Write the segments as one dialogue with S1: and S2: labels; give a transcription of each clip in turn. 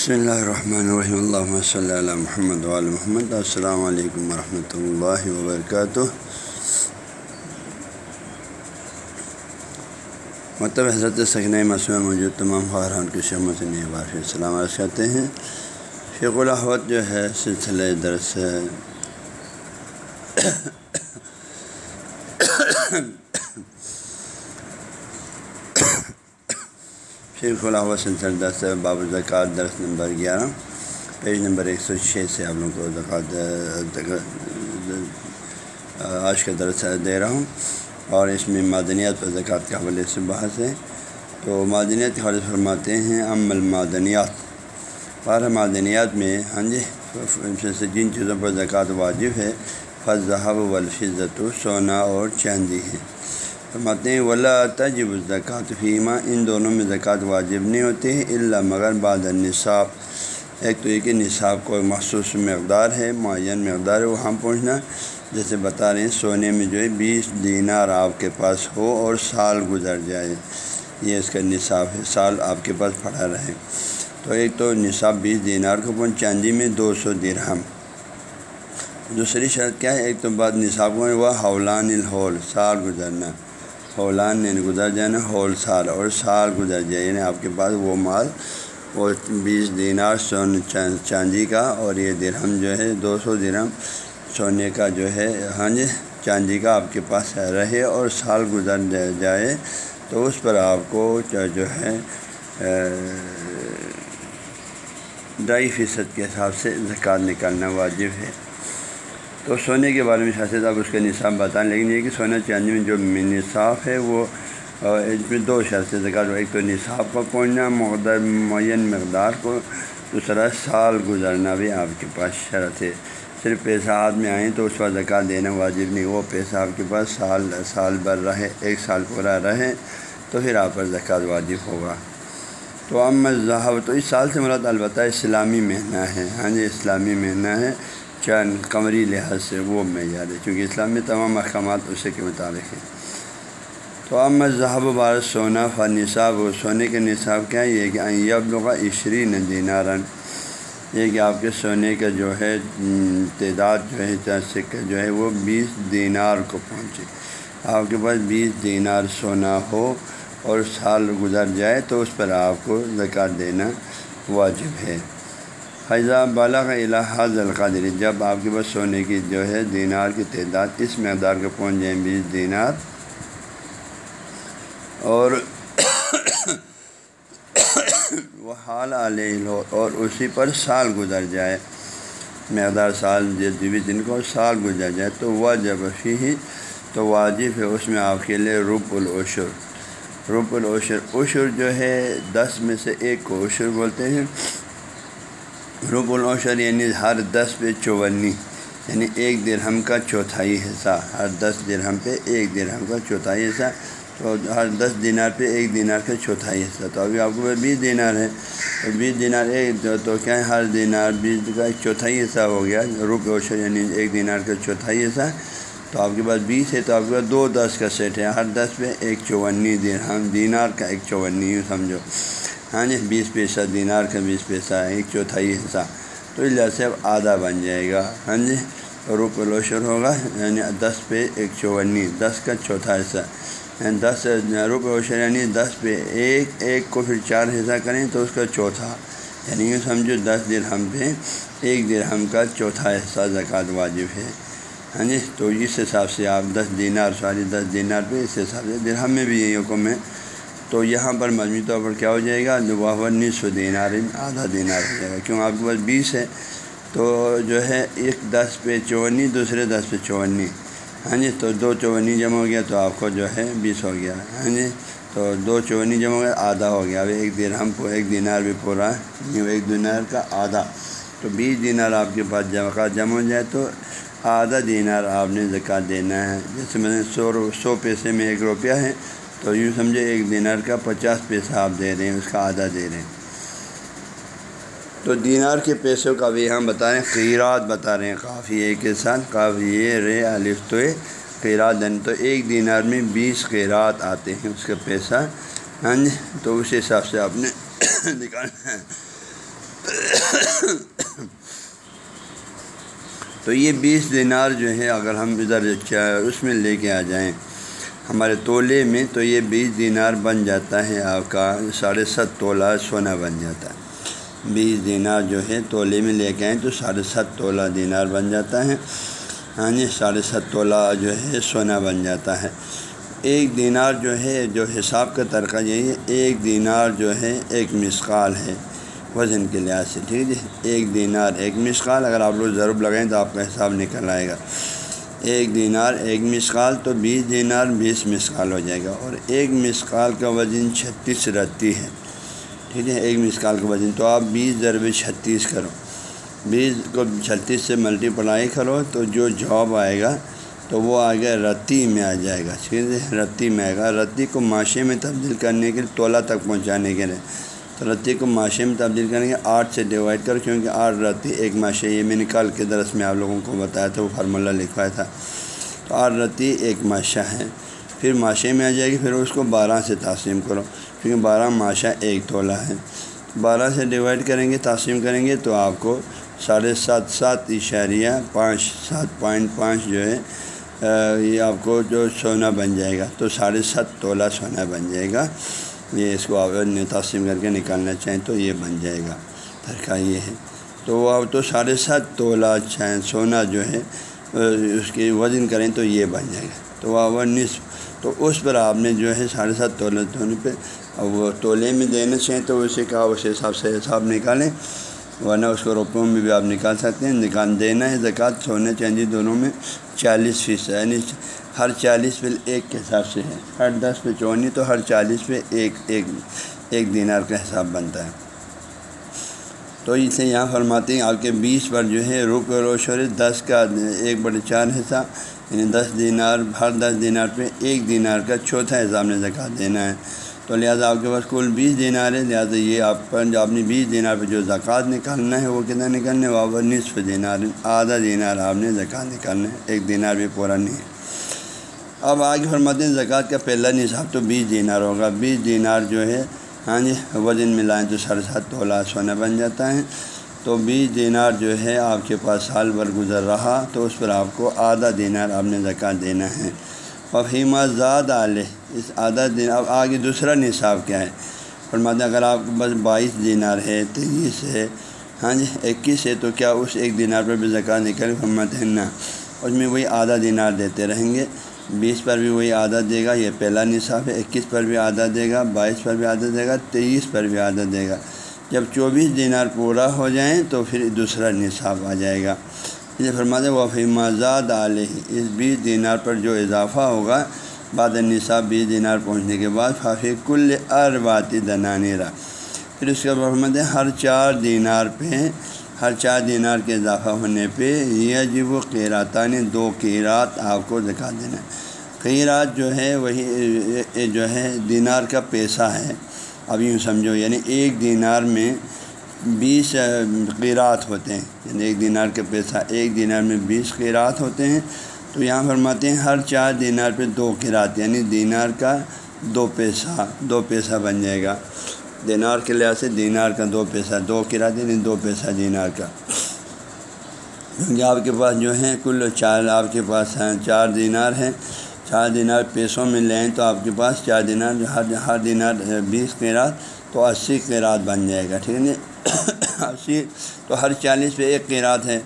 S1: بسم اللہ الرحمن الرحیم اللہ صلی اللہ محمد علیہ محمد السلام علیکم ورحمۃ اللہ وبرکاتہ مطلب حضرت سکن مسئلہ موجود تمام خاران کی شمت نے بار سلام عرض کرتے ہیں۔ شیخ الحوت جو ہے، سلسلہ درس شیخ الحوت سلسلہ درس باب زکوٰۃ، درس نمبر گیارہ۔ پیج نمبر ایک سو چھ سے آپ لوگوں کو زکوٰۃ آج کا درس دے رہا ہوں۔ اور اس میں معدنیات پر زکوٰۃ کے حوالے سے بحث ہے۔ تو معدنیات کے حوالے فرماتے ہیں، ام المعدنیات۔ بارہ معدنیات میں ہاں جی جن چیزوں پر زکوٰۃ واجب ہے فضحب والفزت سونا اور چاندی ہے۔ فرماتے ہیں ولا تجب زکوٰۃ فیمہ ان دونوں میں زکوٰۃ واجب نہیں ہوتی ہے اللہ مگر بعد نصاب ایک تو یہ کہ نصاب کو مخصوص مقدار ہے، معین مقدار ہے وہاں پہنچنا جیسے بتا رہے ہیں، سونے میں جو ہے بیس دینار آپ کے پاس ہو اور سال گزر جائے، یہ اس کا نصاب ہے، سال آپ کے پاس پڑا رہے۔ تو ایک تو نصاب بیس دینار کو پہنچ، چاندی میں دو سو درہم۔ دوسری شرط کیا ہے؟ ایک تو بعد نصاب کو وہ حولان الہول سال گزرنا۔ ہولان یعنی گزر جائے نا ہول سال اور سال گزر جائے یعنی آپ کے پاس وہ مال وہ بیس دینار سون چاندی کا اور یہ درہم جو ہے، دو سو درہم سونے کا جو ہے ہاں جی چاندی کا آپ کے پاس رہے اور سال گزر جائے تو اس پر آپ کو جو ہے ڈھائی فیصد کے حساب سے زکوٰۃ نکالنا واجب ہے۔ تو سونے کے بارے میں شاست آپ اس کے نصاب بتائیں، لیکن یہ کہ سونا چاندی میں جو نصاب ہے وہ اس میں دو شرط زکوٰۃ، ایک تو نصاب کا پہنچنا مقدر معین مقدار کو، دوسرا سال گزرنا بھی آپ کے پاس شرط ہے۔ صرف پیسہ ہاتھ میں آئیں تو اس پر زکوٰۃ دینا واجب نہیں، وہ پیسہ آپ کے پاس سال سال بھر رہے، ایک سال پورا رہے، تو پھر آپ پر زکوٰۃ واجب ہوگا۔ تو ام ذہب تو اس سال سے مراد البتہ اسلامی مہینہ ہے۔ ہاں جی اسلامی مہینہ ہے۔ چند قمری لحاظ سے وہ معیار ہے چونکہ اسلام میں تمام احکامات اسی کے مطابق ہیں۔ تو ام ذہب بار سونا فا نصاب و سونے کے نصاب کیا ہے یہ کہ اب لوگ عشری دینارن۔ یہ کہ آپ کے سونے کا جو ہے تعداد جو ہے سکہ جو ہے وہ بیس دینار کو پہنچے۔ آپ کے پاس بیس دینار سونا ہو اور سال گزر جائے تو اس پر آپ کو زکوٰۃ دینا واجب ہے۔ فیضہ بالا کا الحاظ القادر جب آپ کے پاس سونے کی جو ہے دینار کی تعداد اس مقدار کے پہنچ جائیں بیس دینار اور وہ حال علیہ ہو اور اسی پر سال گزر جائے، مقدار سال جبی دن کو سال گزر جائے تو وہ جب ہی تو واجب ہے اس میں آپ کے لیے رب العشر۔ رب العشر، عشر جو ہے دس میں سے ایک کو عشر بولتے ہیں۔ رب العشر یعنی ہر دس پہ چونی یعنی ایک درہم کا چوتھائی حصہ، ہر دس درہم پہ ایک درہم کا چوتھائی حصہ، تو ہر دس دینار پہ ایک دینار کا چوتھائی حصہ۔ تو ابھی آپ کو بیس دینار ہے، تو بیس دینار ایک، تو کیا ہے؟ ہر دینار بیس کا ایک چوتھائی حصہ ہو گیا، رب اوشر یعنی ایک دینار کا چوتھائی حصہ۔ تو آپ کے پاس بیس ہے، تو آپ کے پاس دو دس کا سیٹ ہے، ہر دس پہ ایک چونی درہم، دینار کا ایک چونی یوں سمجھو۔ ہاں جی بیس پیسہ دینار کا بیس پیسہ، ایک چوتھائی حصہ۔ تو اس لحاظ سے اب آدھا بن جائے گا۔ ہاں جی روپ الوشر ہوگا یعنی دس پہ ایک چونی دس کا چوتھا حصہ۔ یعنی دس، روپ اوشر یعنی دس پہ ایک ایک کو پھر چار حصہ کریں تو اس کا چوتھا۔ یعنی یوں سمجھو دس درہم پہ ایک درہم کا چوتھا حصہ زکوٰۃ واجب ہے۔ ہاں جی تو اس حساب سے آپ دس دینار ساری دس دینار پہ اس حساب سے درہم میں بھی یہی حکم ہے۔ تو یہاں پر مجموعی طور پر کیا ہو جائے گا؟ وہ نصف دینار، آدھا دینار ہو جائے گا کیوں آپ کے پاس بیس ہے۔ تو جو ہے، ایک دس پہ چونی، دوسرے دس پہ چونی۔ ہاں جی تو دو چونی جمع ہو گیا تو آپ کو جو ہے بیس ہو گیا۔ ہاں جی تو دو چونی جمع ہو گیا، آدھا ہو گیا۔ ابھی ایک درہم کو ایک دینار بھی پورا ایک دینار کا آدھا۔ تو بیس دینار آپ کے پاس جمع جمع ہو جائے تو آدھا دینار آپ نے زکوٰۃ دینا ہے۔ جیسے میں نے سو سو پیسے میں ایک روپیہ ہے تو یوں سمجھے ایک دینار کا پچاس پیسہ آپ دے رہے ہیں، اس کا آدھا دے رہے ہیں۔ تو دینار کے پیسوں کا بھی ہم بتا رہے ہیں، قیرات بتا رہے ہیں۔ کافی ایک کے ساتھ کافی رے الف تو قیرات دن تو ایک دینار میں بیس قیرات آتے ہیں، اس کا پیسہ۔ ہاں جی تو اس حساب سے آپ نے نکالنا ہے۔ تو یہ بیس دینار جو ہے، اگر ہم ادھر اس میں لے کے آ جائیں۔ ہمارے تولے میں تو یہ بیس دینار بن جاتا ہے، آپ کا ساڑھے ست تولہ سونا بن جاتا ہے۔ بیس دینار جو ہے تولے میں لے کے آئیں تو ساڑھے ست تولہ دینار بن جاتا ہے۔ ہاں جی ساڑھے ست تولہ جو ہے سونا بن جاتا ہے۔ ایک دینار جو ہے، جو حساب کا طریقہ یہی ہے، ایک دینار جو ہے ایک مسقال ہے۔ وزن کے لحاظ سے، ٹھیک ہے۔ ایک دینار ایک مسقال، اگر آپ لوگ ضرور لگائیں تو آپ کا حساب نکل آئے گا۔ ایک دینار، ایک مسقال تو بیس دینار، بیس مسقال ہو جائے گا۔ اور ایک مسقال کا وزن چھتیس رتی ہے۔ ٹھیک ہے، ایک مسقال کا وزن۔ تو آپ بیس ضرب چھتیس کرو۔ بیس کو چھتیس سے ملٹی پلائی کرو۔ تو جو جواب آئے گا، تو وہ آگے رتی میں آ جائے گا۔ ٹھیک ہے، رتی میں آئے گا۔ رتی کو معاشے میں تبدیل کرنے کے لیے تولہ تک پہنچانے کے لیے۔ تو رتی کو معاشے میں تبدیل کریں گے آٹھ سے ڈیوائڈ کر کیونکہ آٹھ رتی ایک معاشے یہ میں نکال کے درس میں آپ لوگوں کو بتایا تھا، وہ فارمولہ لکھوایا تھا۔ تو آٹھ رتی ایک معاشہ ہے۔ پھر معاشے میں آ جائے گی، پھر اس کو بارہ سے تقسیم کرو، کیونکہ بارہ معاشہ ایک تولہ ہے۔ بارہ سے ڈیوائڈ کریں گے، تقسیم کریں گے، تو آپ کو ساڑھے سات سات اشاریہ پانچ، سات پوائنٹ پانچ جو ہے یہ آپ کو جو سونا بن جائے گا۔ تو ساڑھے سات تولہ سونا بن جائے گا۔ یہ اس کو آپ تقسیم کر کے نکالنا چاہیں تو یہ بن جائے گا۔ طریقہ یہ ہے۔ تو وہ اب تو ساڑھے سات تولہ چاہیں سونا جو ہے، اس کی وزن کریں تو یہ بن جائے گا۔ تو وہ نصف تو اس پر آپ نے جو ہے ساڑھے سات تولہ دھونے پہ وہ تولے میں دینا چاہیں تو اسے کہا، اس حساب سے حساب نکالیں۔ ورنہ اس کو روپوں میں بھی آپ نکال سکتے ہیں۔ نکال دینا ہے زکوٰۃ، سونے چاندی دونوں میں چالیس فیصد یعنی ہر چالیس پہ ایک کے حساب سے ہے ہر دس پہ چونی تو ہر چالیس پہ ایک ایک ایک دینار کا حساب بنتا ہے۔ تو اسے یہاں فرماتے ہیں، آپ کے بیس پر جو ہے روپ روشور دس کا ایک بڑے چار حصہ یعنی دس دینار، ہر دس دینار پہ ایک دینار کا چوتھا حساب نے زکوٰۃ دینا ہے۔ تو لہٰذا آپ کے پاس کل بیس دینار ہے، لہٰذا یہ آپ پر جو آپ نے بیس دینار پہ جو زکوٰۃ نکالنا ہے، وہ کتنا نکالنا ہے؟ وہ نصف دینار، آدھا دینار آپ نے زکوٰۃ نکالنا ہے، ایک دینار بھی پورا نہیں۔ ہے اب آگے فرماتے ہیں، زکوٰۃ کا پہلا نصاب تو بیس دینار ہوگا۔ بیس دینار جو ہے ہاں جی وزن ملائیں تو سر سات تولہ سونا بن جاتا ہے۔ تو بیس دینار جو ہے، آپ کے پاس سال بھر گزر رہا، تو اس پر آپ کو آدھا دینار آپ نے زکوٰۃ دینا ہے۔ فہیمہ زاد علیہ، اس آدھا دن اب آگے دوسرا نصاب کیا ہے؟ فرماتے اگر آپ کو بس بائیس دینار ہے، تیئیس ہے ہاں جی اکیس ہے، تو کیا اس ایک دینار پر بھی زکوٰۃ نکل فرماتے ہیں نا اس میں وہی آدھا دینار دیتے رہیں گے۔ بیس پر بھی وہی آدھا دے گا، یہ پہلا نصاب ہے، اکیس پر بھی آدھا دے گا، بائیس پر بھی آدھا دے گا، تیئیس پر بھی آدھا دے گا۔ جب چوبیس دینار پورا ہو جائیں تو پھر دوسرا نصاب آ جائے گا۔ یہ فرماتے وفی مزاد علیہ اس بیس دینار پر جو اضافہ ہوگا، بعد نصاب بیس دینار پہنچنے کے بعد فافی کل ارباتی دنانیرا پھر اس کے فرماتے ہیں، ہر چار دینار پہ ہر چار دینار کے اضافہ ہونے پہ یہ جب وہ قیراتان دو قیرات آپ کو دکھا دینا قیرات جو ہے وہی جو ہے دینار کا پیسہ ہے۔ اب یوں سمجھو یعنی ایک دینار میں بیس قیرات ہوتے ہیں۔ یعنی ایک دینار کا پیسہ، ایک دینار میں بیس قیرات ہوتے ہیں۔ تو یہاں فرماتے ہیں ہر چار دینار پہ دو قیرات یعنی دینار کا دو پیسہ دو پیسہ بن جائے گا۔ دینار کے لحاظ سے دینار کا دو پیسہ، دو قیرات یعنی دو پیسہ دینار کا۔ کیونکہ آپ کے پاس جو ہے کل چار آپ کے پاس ہیں، چار دینار ہیں۔ چار دینار پیسوں میں لیں تو آپ کے پاس چار دینار، ہر ہر دینار، بیس قیرات تو اسی قیرات بن جائے گا، ٹھیک ہے جی؟ اسی تو ہر چالیس پہ ایک قیرات ہے۔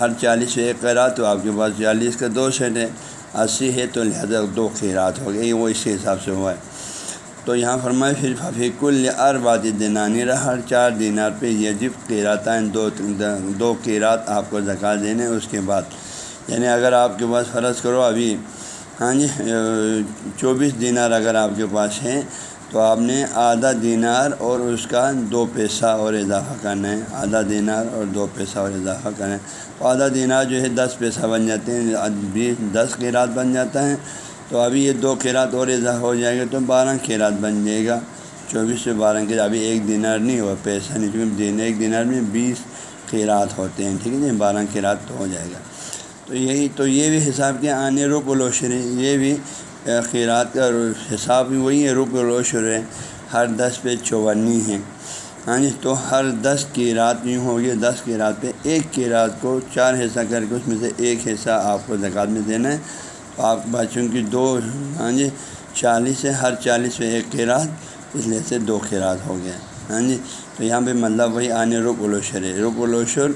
S1: ہر چالیس پہ ایک قیرات تو آپ کے پاس چالیس کا دو سیٹ ہے۔ اسی ہے تو لہٰذا دو قیرات ہو گئے وہ اسی حساب سے ہوا ہے۔ تو یہاں فرمائے پھر ففیق اربات دینانی رہا، ہر چار دینار پہ یجب قیراتیں دو دو قیرات آپ کو زکا دینے اس کے بعد۔ یعنی اگر آپ کے پاس فرض کرو ابھی ہاں جی چوبیس دینار اگر آپ کے پاس ہیں، تو آپ نے آدھا دینار اور اس کا دو پیسہ اور اضافہ کرنا ہے۔ آدھا دینار اور دو پیسہ اور اضافہ کرنا ہے۔ تو آدھا دینار جو ہے، دس پیسہ بن جاتے ہیں بیس دس کیرات بن جاتا ہے۔ تو ابھی یہ دو کیرات اور اضافہ ہو جائے گا تو بارہ کیرات بن جائے گا۔ چوبیس سے بارہ کے ابھی ایک دینار نہیں ہوا، پیسہ نہیں کیونکہ ایک دینار میں بیس کیرات ہوتے ہیں، ٹھیک ہے جی؟ بارہ کیرات تو ہو جائے گا۔ تو یہی، تو یہ بھی حساب کے آنے روپ الوشری یہ بھی خیرات کا حساب بھی وہی ہے روپ روشر ہے ہر دس پہ چونی ہیں۔ ہاں جی؟ تو ہر دس کی رات یوں ہوگی دس کی رات پہ ایک کی رات کو چار حصہ کر کے اس میں سے ایک حصہ آپ کو زکوٰۃ میں دینا ہے۔ آپ بچوں کی دو ہاں جی چالیس ہے، ہر چالیس پہ ایک کی رات اس لیے سے دو کی ہو گیا ہاں جی تو یہاں پہ مطلب وہی آنے رک الوشر ہے، رک الوشر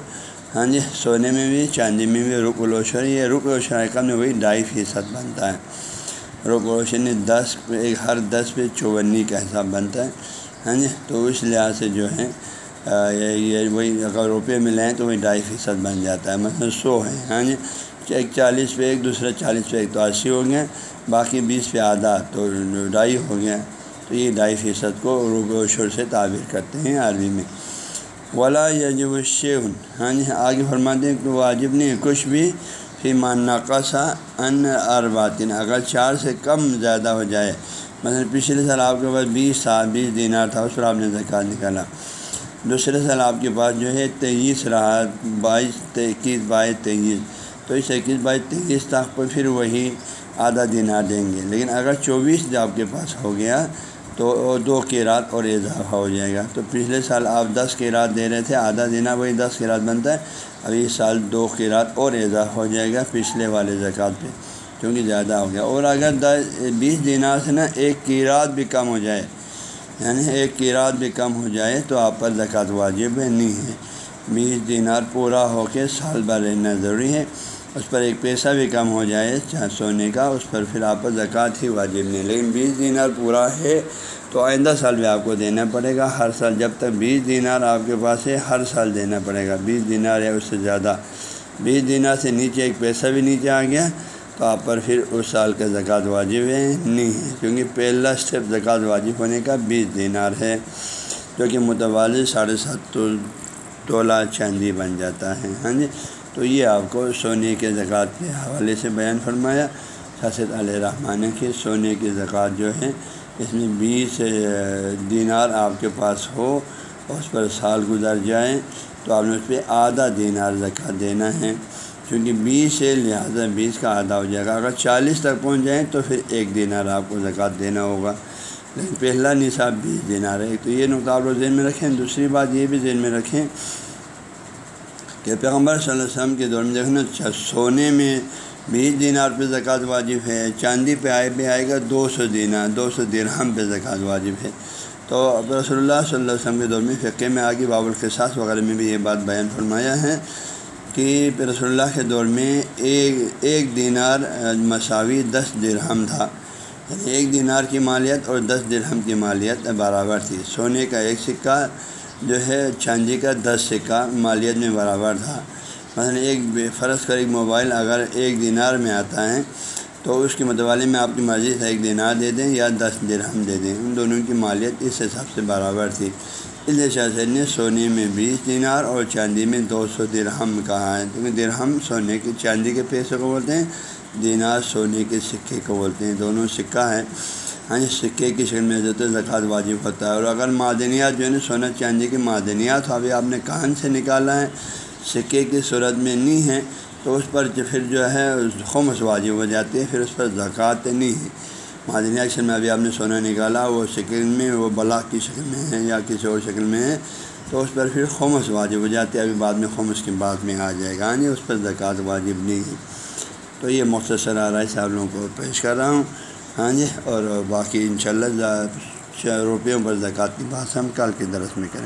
S1: ہاں جی سونے میں بھی، چاندی میں بھی رک الوشر یہ رک الوشر کا میں وہی ڈھائی فیصد بنتا ہے، رک الوشر دس، ایک ہر دس پہ چونی کا حساب بنتا ہے ہاں جی تو اس لحاظ سے جو ہے یہ وہی اگر روپے میں لیں تو وہی ڈھائی فیصد بن جاتا ہے، مثلاً سو ہے ہاں جی ایک چالیس پہ ایک دوسرا چالیس پہ ایک تو اسی ہو گیا باقی بیس پہ آدھا تو ڈھائی ہو گیا تو یہ ڈھائی فیصد کو روبے و شور سے تعبیر کرتے ہیں عربی میں۔ ولا یجب الشیون ہاں جی آگے فرماتے ہیں کہ واجب نہیں کچھ بھی فی مانقا سا ان ارباتن اگر چار سے کم زیادہ ہو جائے، مثلا پچھلے سال آپ کے پاس بیس سال بیس دینار تھا، اس پر آپ نے زکوٰۃ نکالا۔ دوسرے سال آپ کے پاس جو ہے تیئیس رہا، بائیس اکیس بائیس تیئیس۔ تو اس اکیس بائیس تیئیس تک پر پھر وہی آدھا دینار دیں گے۔ لیکن اگر چوبیس آپ کے پاس ہو گیا تو دو کی رات اور اضافہ ہو جائے گا۔ تو پچھلے سال آپ دس کی رات دے رہے تھے، آدھا دینا وہی دس کی رات بنتا ہے۔ اب اس سال دو کی رات اور اضافہ ہو جائے گا پچھلے والے زکوٰۃ پہ، کیونکہ زیادہ ہو گیا۔ اور اگر دس، بیس دینار سے نا ایک کی رات بھی کم ہو جائے یعنی ایک کی رات بھی کم ہو جائے تو آپ پر زکوٰۃ واجب نہیں ہے۔ بیس دینار پورا ہو کے سال بھر رہنا ضروری ہے۔ اس پر ایک پیسہ بھی کم ہو جائے چاہے سونے کا اس پر پھر آپ پر زکوٰۃ ہی واجب نہیں، لیکن بیس دینار پورا ہے تو آئندہ سال بھی آپ کو دینا پڑے گا۔ ہر سال جب تک بیس دینار آپ کے پاس ہے، ہر سال دینا پڑے گا۔ بیس دینار یا اس سے زیادہ۔ بیس دینار سے نیچے ایک پیسہ بھی نیچے آ گیا تو آپ پر پھر اس سال کا زکوٰۃ واجب ہے۔ نہیں ہے، کیونکہ پہلا اسٹیپ زکوٰۃ واجب ہونے کا بیس دینار ہے، جو کہ متوالد ساڑھے سات تولہ چاندی بن جاتا ہے۔ ہاں جی؟ تو یہ آپ کو سونے کے زکوٰۃ کے حوالے سے بیان فرمایا۔ شاست علیہ رحمٰن کی سونے کی زکوٰۃ جو ہے اس میں بیس دینار آپ کے پاس ہو اور اس پر سال گزر جائیں تو آپ نے اس پہ آدھا دینار زکوٰۃ دینا ہے۔ کیونکہ بیس ہے لہٰذا بیس کا آدھا ہو جائے گا۔ اگر چالیس تک پہنچ جائیں، تو پھر ایک دینار آپ کو زکوٰۃ دینا ہوگا۔ لیکن پہلا نصاب بیس دینار ہے، تو یہ نقطہ آپ لوگ ذہن میں رکھیں۔ دوسری بات یہ بھی ذہن میں رکھیں کہ پیغمبر صلی اللہ علیہ وسلم کے دور میں دیکھنا سونے میں بیس دینار پہ زکوٰۃ واجب ہے، چاندی پہ آئے بھی آئے گا دو سو دینار دو سو درہم پہ زکوٰۃ واجب ہے۔ تو رسول اللہ صلی اللہ علیہ وسلم کے دور میں فقے میں آگے باب القصاص وغیرہ میں بھی یہ بات بیان فرمایا ہے کہ رسول اللہ کے دور میں ایک ایک دینار مساوی دس درہم تھا۔ یعنی ایک دینار کی مالیت اور دس درہم کی مالیت برابر تھی۔ سونے کا ایک سکہ جو ہے چاندی کا دس سکہ مالیت میں برابر تھا۔ مثلا ایک فرض کر ایک موبائل اگر ایک دینار میں آتا ہے تو اس کے متوالے میں آپ کی مرضی سے ایک دینار دے دیں یا دس درہم دے دیں۔ ان دونوں کی مالیت اس حساب سے برابر تھی۔ اس لیے شاہ نے سونے میں بیس دینار اور چاندی میں دو سو درہم کہا ہے۔ کیونکہ درہم سونے کی چاندی کے پیسے کو بولتے ہیں، دینار سونے کے سکے کو بولتے ہیں۔ دونوں سکہ ہے ہاں جی سکے کی شکل میں تو زکوٰۃ واجب ہوتا ہے۔ اور اگر معدنیات جو ہے نا سونا چاندی کی معدنیات ابھی آپ نے کہاں سے نکالا ہے، سکے کی صورت میں نہیں ہے، تو اس پر جو پھر جو ہے، خمس واجب ہو جاتی ہے پھر اس پر زکوٰۃ نہیں ہے۔ معدنیات شکل میں ابھی آپ نے سونا نکالا، وہ شکل میں، وہ بلاک کی شکل میں ہے یا کسی اور شکل میں ہے، تو اس پر پھر خمس واجب ہو جاتی ہے ابھی بعد میں خمس کی بات میں آ جائے گا۔ ہاں جی اس پر زکوٰۃ واجب نہیں ہے۔ تو یہ مختصر آ رہا ہے آپ لوگوں کو پیش کر رہا ہوں۔ ہاں جی اور باقی ان شاء اللہ روپیوں پر زکوٰۃ کی بات ہم کل کے درس میں کریں